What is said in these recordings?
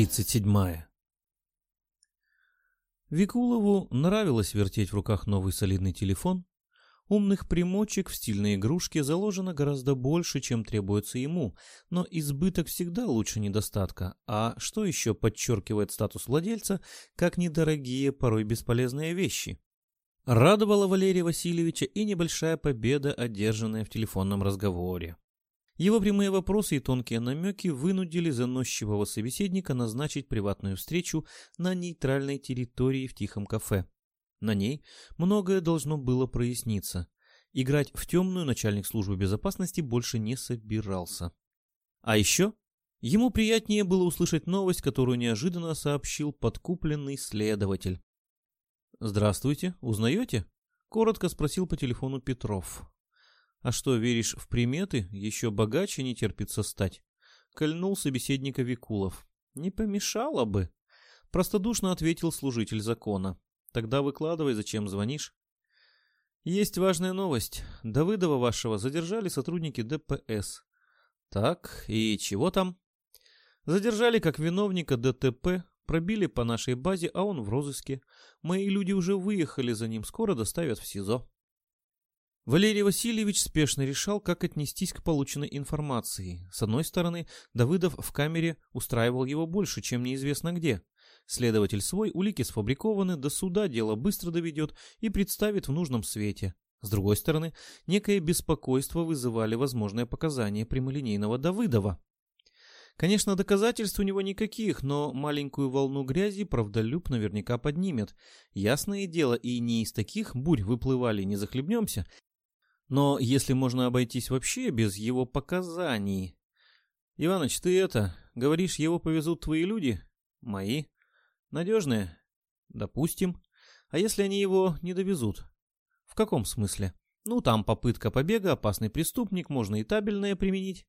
Глава 37 Викулову нравилось вертеть в руках новый солидный телефон. Умных примочек в стильной игрушке заложено гораздо больше, чем требуется ему, но избыток всегда лучше недостатка. А что еще подчеркивает статус владельца, как недорогие, порой бесполезные вещи? Радовала Валерия Васильевича и небольшая победа, одержанная в телефонном разговоре. Его прямые вопросы и тонкие намеки вынудили заносчивого собеседника назначить приватную встречу на нейтральной территории в тихом кафе. На ней многое должно было проясниться. Играть в темную начальник службы безопасности больше не собирался. А еще ему приятнее было услышать новость, которую неожиданно сообщил подкупленный следователь. «Здравствуйте, узнаете?» — коротко спросил по телефону Петров. А что, веришь в приметы? Еще богаче не терпится стать. Кольнул собеседника Викулов. Не помешало бы. Простодушно ответил служитель закона. Тогда выкладывай, зачем звонишь. Есть важная новость. Давыдова вашего задержали сотрудники ДПС. Так, и чего там? Задержали как виновника ДТП, пробили по нашей базе, а он в розыске. Мои люди уже выехали за ним, скоро доставят в СИЗО. Валерий Васильевич спешно решал, как отнестись к полученной информации. С одной стороны, Давыдов в камере устраивал его больше, чем неизвестно где. Следователь свой, улики сфабрикованы, до суда дело быстро доведет и представит в нужном свете. С другой стороны, некое беспокойство вызывали возможные показания прямолинейного Давыдова. Конечно, доказательств у него никаких, но маленькую волну грязи правдолюб наверняка поднимет. Ясное дело, и не из таких бурь выплывали, не захлебнемся, но если можно обойтись вообще без его показаний... Иваныч, ты это, говоришь, его повезут твои люди? Мои. Надежные? Допустим. А если они его не довезут? В каком смысле? Ну, там попытка побега, опасный преступник, можно и табельное применить.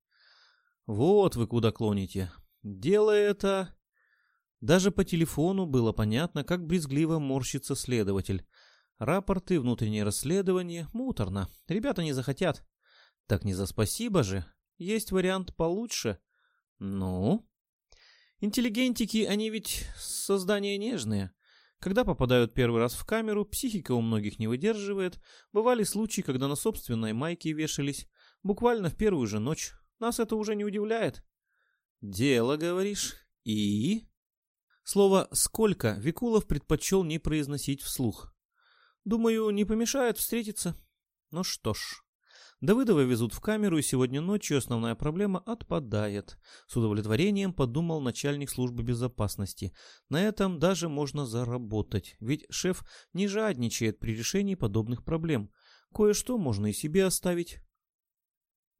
Вот вы куда клоните. Дело это... Даже по телефону было понятно, как брезгливо морщится следователь. Рапорты, внутреннее расследование, муторно. Ребята не захотят. Так не за спасибо же. Есть вариант получше. Ну? Интеллигентики, они ведь создания нежные. Когда попадают первый раз в камеру, психика у многих не выдерживает. Бывали случаи, когда на собственной майке вешались. Буквально в первую же ночь. Нас это уже не удивляет. Дело, говоришь? И? Слово «сколько» Викулов предпочел не произносить вслух. Думаю, не помешает встретиться. Ну что ж. Давыдова везут в камеру, и сегодня ночью основная проблема отпадает. С удовлетворением подумал начальник службы безопасности. На этом даже можно заработать, ведь шеф не жадничает при решении подобных проблем. Кое-что можно и себе оставить.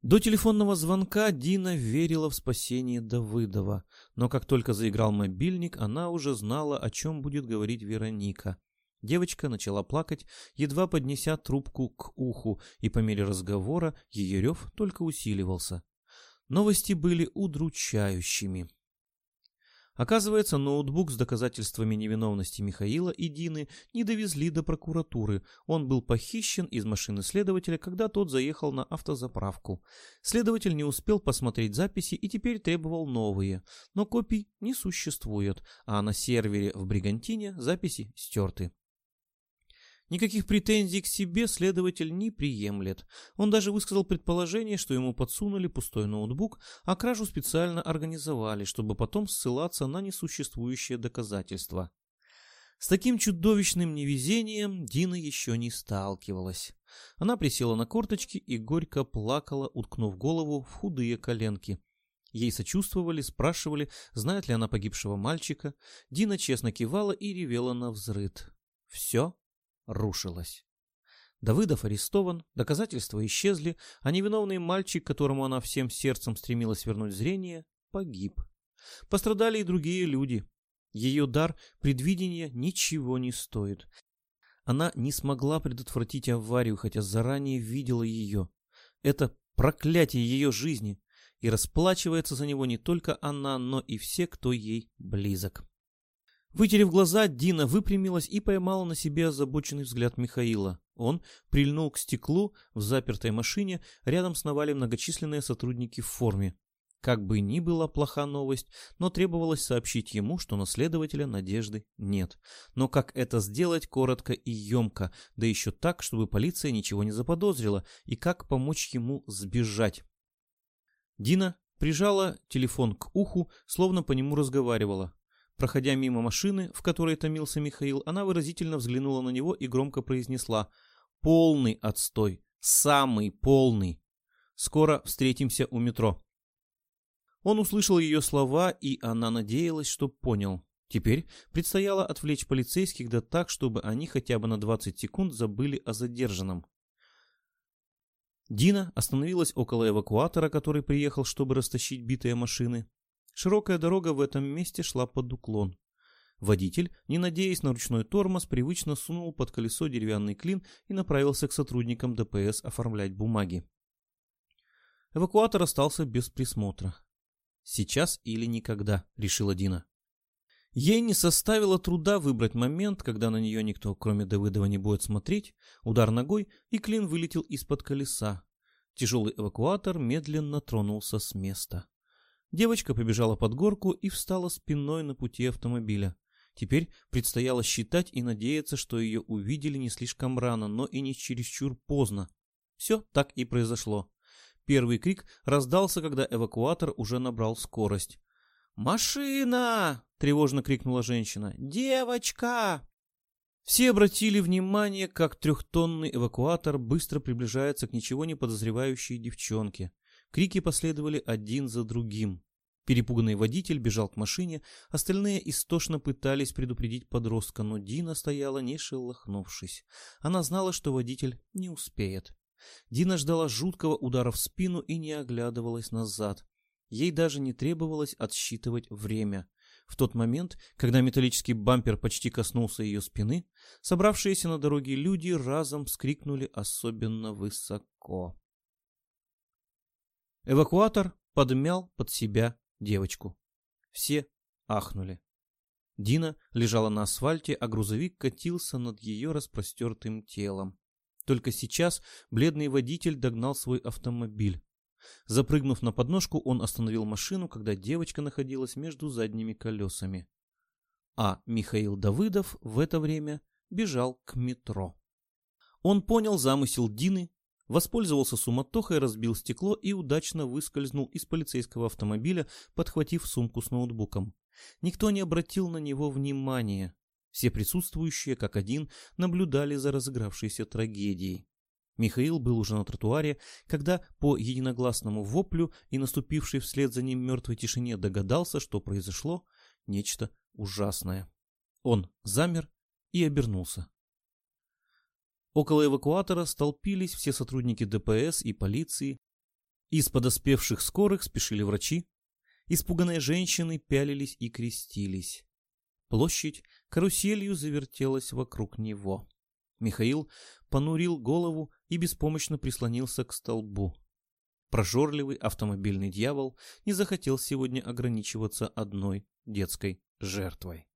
До телефонного звонка Дина верила в спасение Давыдова, но как только заиграл мобильник, она уже знала, о чем будет говорить Вероника. Девочка начала плакать, едва поднеся трубку к уху, и по мере разговора ее рев только усиливался. Новости были удручающими. Оказывается, ноутбук с доказательствами невиновности Михаила и Дины не довезли до прокуратуры. Он был похищен из машины следователя, когда тот заехал на автозаправку. Следователь не успел посмотреть записи и теперь требовал новые. Но копий не существует, а на сервере в Бригантине записи стерты. Никаких претензий к себе следователь не приемлет. Он даже высказал предположение, что ему подсунули пустой ноутбук, а кражу специально организовали, чтобы потом ссылаться на несуществующие доказательства. С таким чудовищным невезением Дина еще не сталкивалась. Она присела на корточки и горько плакала, уткнув голову в худые коленки. Ей сочувствовали, спрашивали, знает ли она погибшего мальчика. Дина честно кивала и ревела на взрыд. Все рушилась. Давыдов арестован, доказательства исчезли, а невиновный мальчик, которому она всем сердцем стремилась вернуть зрение, погиб. Пострадали и другие люди. Ее дар предвидения ничего не стоит. Она не смогла предотвратить аварию, хотя заранее видела ее. Это проклятие ее жизни, и расплачивается за него не только она, но и все, кто ей близок. Вытерев глаза, Дина выпрямилась и поймала на себе озабоченный взгляд Михаила. Он прильнул к стеклу в запертой машине, рядом сновали многочисленные сотрудники в форме. Как бы ни была плоха новость, но требовалось сообщить ему, что наследователя надежды нет. Но как это сделать коротко и емко, да еще так, чтобы полиция ничего не заподозрила, и как помочь ему сбежать? Дина прижала телефон к уху, словно по нему разговаривала. Проходя мимо машины, в которой томился Михаил, она выразительно взглянула на него и громко произнесла «Полный отстой! Самый полный! Скоро встретимся у метро!» Он услышал ее слова, и она надеялась, что понял. Теперь предстояло отвлечь полицейских да так, чтобы они хотя бы на 20 секунд забыли о задержанном. Дина остановилась около эвакуатора, который приехал, чтобы растащить битые машины. Широкая дорога в этом месте шла под уклон. Водитель, не надеясь на ручной тормоз, привычно сунул под колесо деревянный клин и направился к сотрудникам ДПС оформлять бумаги. Эвакуатор остался без присмотра. Сейчас или никогда, решила Дина. Ей не составило труда выбрать момент, когда на нее никто, кроме Давыдова, не будет смотреть, удар ногой, и клин вылетел из-под колеса. Тяжелый эвакуатор медленно тронулся с места. Девочка побежала под горку и встала спиной на пути автомобиля. Теперь предстояло считать и надеяться, что ее увидели не слишком рано, но и не чересчур поздно. Все так и произошло. Первый крик раздался, когда эвакуатор уже набрал скорость. «Машина!» — тревожно крикнула женщина. «Девочка!» Все обратили внимание, как трехтонный эвакуатор быстро приближается к ничего не подозревающей девчонке. Крики последовали один за другим. Перепуганный водитель бежал к машине, остальные истошно пытались предупредить подростка, но Дина стояла не шелохнувшись. Она знала, что водитель не успеет. Дина ждала жуткого удара в спину и не оглядывалась назад. Ей даже не требовалось отсчитывать время. В тот момент, когда металлический бампер почти коснулся ее спины, собравшиеся на дороге люди разом вскрикнули особенно высоко. Эвакуатор подмял под себя девочку. Все ахнули. Дина лежала на асфальте, а грузовик катился над ее распростертым телом. Только сейчас бледный водитель догнал свой автомобиль. Запрыгнув на подножку, он остановил машину, когда девочка находилась между задними колесами. А Михаил Давыдов в это время бежал к метро. Он понял замысел Дины, воспользовался суматохой, разбил стекло и удачно выскользнул из полицейского автомобиля, подхватив сумку с ноутбуком. Никто не обратил на него внимания. Все присутствующие, как один, наблюдали за разыгравшейся трагедией. Михаил был уже на тротуаре, когда по единогласному воплю и наступившей вслед за ним мертвой тишине догадался, что произошло нечто ужасное. Он замер и обернулся. Около эвакуатора столпились все сотрудники ДПС и полиции. Из подоспевших скорых спешили врачи. Испуганные женщины пялились и крестились. Площадь каруселью завертелась вокруг него. Михаил понурил голову и беспомощно прислонился к столбу. Прожорливый автомобильный дьявол не захотел сегодня ограничиваться одной детской жертвой.